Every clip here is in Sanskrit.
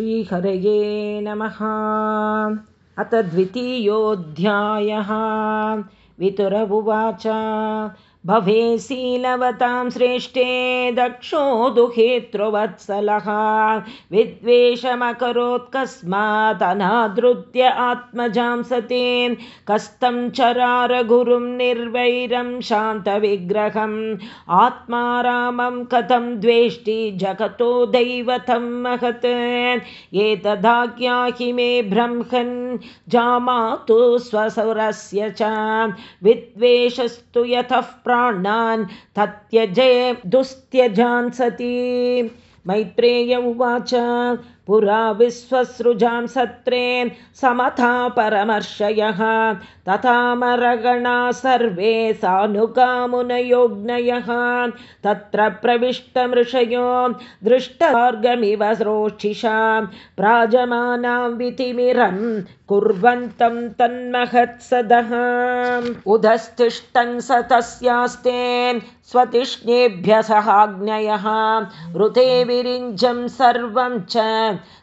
श्रीहरये नमः। अथ द्वितीयोऽध्यायः। वितुर उवाच भवेशीलवतां श्रेष्ठे दक्षो दुहेतृवत्सलः विद्वेषमकरोत्कस्मादनादृत्य आत्मजां सते कस्तं चरारगुरुं निर्वैरं शान्तविग्रहम्। आत्मा रामं कथं द्वेष्टि जगतो दैवतं महत्। एतदाज्ञाहि मे ब्रह्मन् जामातु स्वसुरस्य च। विद्वेषस्तु यतः प्राणान् तत्यजय दुस्त्यजान् सती। मैत्रेय उवाच पुरा विश्वसृजां सत्रे समथा परमर्षयः तथा मरगणा सर्वे सानुकामुनयोग्नयः। तत्र प्रविष्टमृषयो दृष्टार्गमिव रोक्षिषा प्राजमानां वितिमिरं कुर्वन्तं तन्महत्सदः। उदस्तिष्ठन् स तस्यास्ते स्वतिष्णेभ्य सहाग्नयः ऋते विरिञ्जं सर्वं च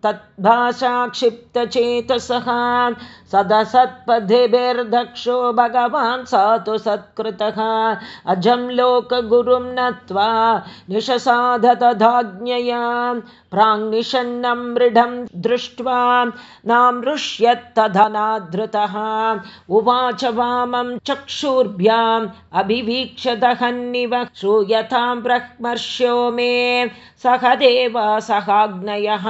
तद्भाषाक्षिप्तचेतसः सदसत्पथिभिर्दक्षो भगवान् स तु सत्कृतः अजं लोकगुरुं नत्वा निशसाध तदाज्ञया प्राङ्निषन्नं मृढं दृष्ट्वा नामृष्यत्तधनाधृतः उवाच वामं चक्षुर्भ्याम् अभिवीक्षतहन्निव श्रूयतां ब्रह्मर्ष्यो मे। सह देवा सहाग्नयः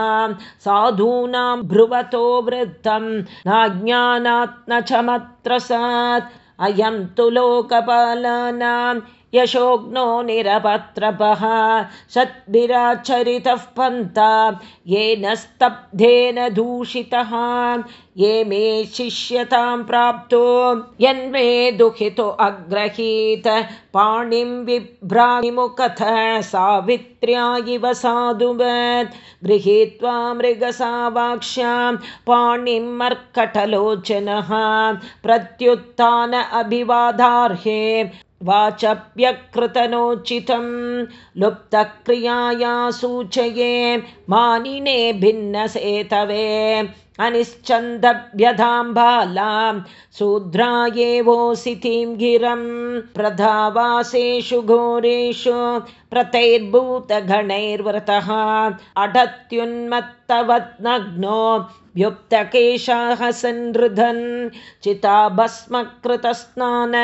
साधूनां भ्रुवतो वृद्धं नाज्ञानात् चमत्रसात् अयं तु लोकपालानां यशोग्नो निरपत्रपः सद्भिराचरितः पन्था येन स्तब्धेन दूषितः ये मे शिष्यतां प्राप्तो यन्मे दुःखितो अग्रहीत पाणिं विभ्राणिमुखथ सावित्र्या इव साधुवत् गृहीत्वा मृगसावाक्ष्यां पाणिं मर्कटलोचनः प्रत्युत्थान अभिवादार्हे वाचप्यकृतनोचितं लुप्तक्रियाया सूचये मानिने भिन्नसेतवे अनिश्चन्दभ्यधां बालां शूद्रायेवोऽसितिं गिरं प्रधावासेषु घोरेषु प्रतैर्भूतगणैर्व्रतः अटत्युन्मत्तवत्नग्नो व्युक्तकेशाः सनृधन् चिताभस्मकृतस्नान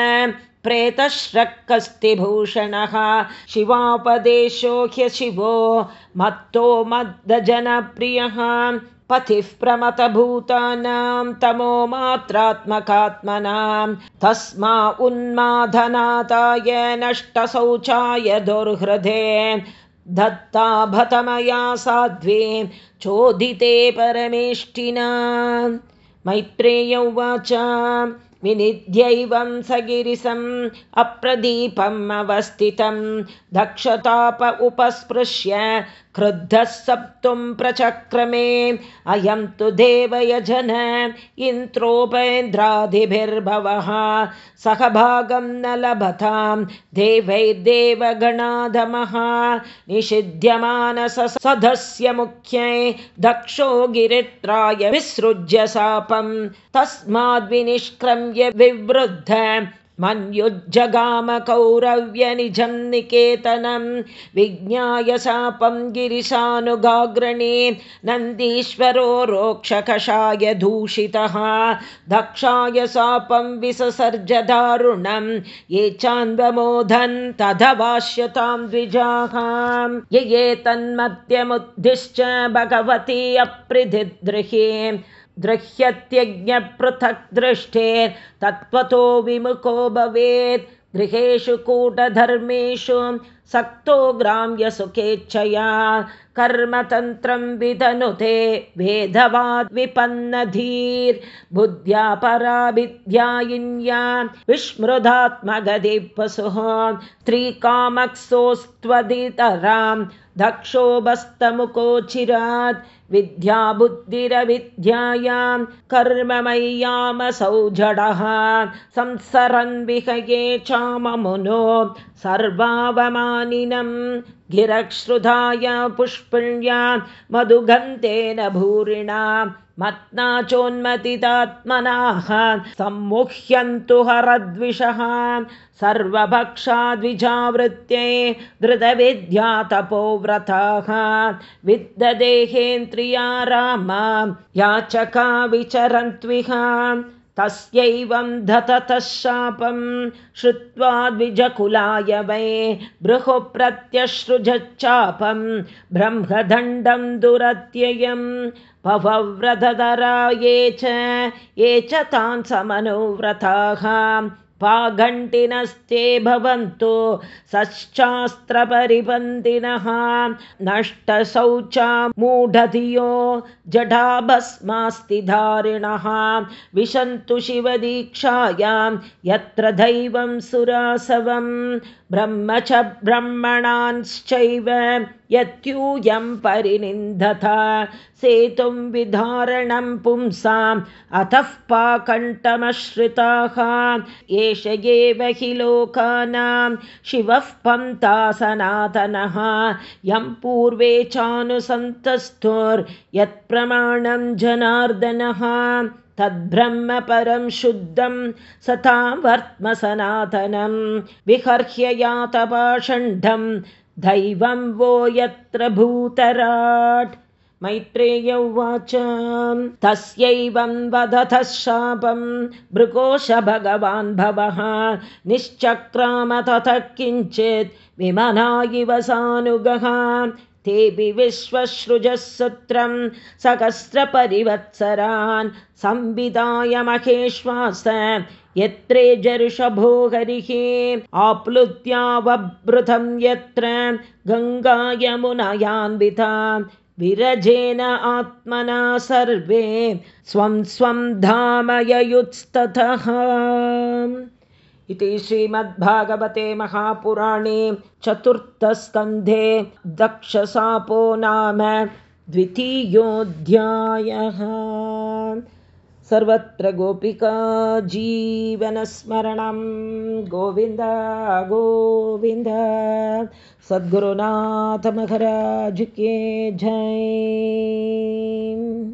प्रेतश्रक्कस्तिभूषणः। शिवापदेशो ह्यशिवो मत्तो मद्दजनप्रियः। पथिः प्रमतभूतानां तमो मात्रात्मकात्मनां। तस्मा उन्मादनाथाय नष्टशौचाय दुर्हृदे। दत्ता भतमया साध्वे चोदिते परमेष्टिना। मैत्रेय उवाच विनिध्यैवं सगिरिसम् अप्रदीपम् अवस्थितं दक्षताप उपस्पृश्य क्रुद्धः सप्तुं प्रचक्रमे। अयं तु देवयजन इन्द्रोपेन्द्रादिभिर्भवः। सह भागं न लभतां देवैर्देवगणाधमः। निषिध्यमानसधस्य मुख्यै दक्षो गिरित्राय विसृज्य शापं तस्माद्विनिष्क्रम्य विवृद्ध मन्युज्जगामकौरव्यनिजं निकेतनं विज्ञाय शापं गिरिशानुगाग्रणे नन्दीश्वरो रोक्षकषाय दूषितः। दक्षाय शापं विससर्जदारुणं ये चान्वमोधन् तदवाश्यतां द्विजाः। ये तन्मत्यमुद्दिश्च भगवती अप्रिधिद्रुहे दृह्यत्यज्ञपृथक् दृष्टे विमुखो भवेत्। गृहेषु कूटधर्मेषु सक्तो ग्राम्यसुखेच्छया कर्मतन्त्रं विधनुते वेधवाद्विपन्नधीर्बुद्ध्या पराभिध्यायिन्या विस्मृदात्मगदिपसुः स्त्रीकामक्सोस्त्वदितरां दक्षोभस्तमुकोचिरात् विद्याबुद्धिरविद्यायां कर्ममय्यामसौ जडः संसरन् विहये चाममुनो सर्वावमानिनं गिरक्श्रुधाय पुष्पिण्या मधुगन्तेन भूरिणा मत्ना चोन्मतितात्मनाः सम्मुह्यन्तु हरद्विषः सर्वभक्षाद्विजावृत्ते धृतविद्या तपोव्रताः विद्ददेहेन्द्रिया राम याचका विचरन्त्विह तस्यैवं धततः शापं श्रुत्वा द्विजकुलाय वै बृहुप्रत्यश्रुजच्चापं ब्रह्मदण्डं दुरत्ययं भवव्रतधरा ये च ये च तान् समनुव्रताः पाघण्टिनस्ते भवन्तु सश्चास्त्रपरिपन्थिनः नष्टशौचा मूढधियो जडाभस्मास्ति धारिणः विशन्तु शिवदीक्षायां यत्र दैवं सुरासवं ब्रह्म च ब्रह्मणांश्चैव यत्यूयं परिनिन्दत सेतुं विधारणं पुंसाम् अतः पाकण्ठमश्रिताः। एष एव हि लोकानां शिवः पन्था सनातनः यं पूर्वे चानुसन्तस्थोर्यत्प्रमाणं जनार्दनः। तद्ब्रह्म परं शुद्धं सनातनं। विहर्ह्य यातपाषण्ढं दैवं वो यत्र भूतराट्। मैत्रेय उवाच। तस्यैवं वदतः शापं। भृकोश भगवान् भवः। निश्चक्राम ततः किञ्चित्। विमना इव सानुगः तेऽपि विश्वसृजः सूत्रं सहस्रपरिवत्सरान् संविदाय महेश्वास यत्रे जर्षभो हरिः आप्लुत्यावभृतं यत्र गङ्गायमुनयान्विता विरजेन आत्मना सर्वे स्वं स्वं धामययुत्स्ततः इति श्रीमद्भागवते महापुराणे चतुर्थस्कन्धे दक्षसापो नाम द्वितीयोऽध्यायः। सर्वत्र गोपिका जीवनस्मरणं। गोविन्द गोविन्द। सद्गुरुनाथमहराज के जय